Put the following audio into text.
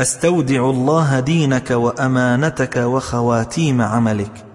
أستودع الله دينك وأمانتك وخواتيم عملك.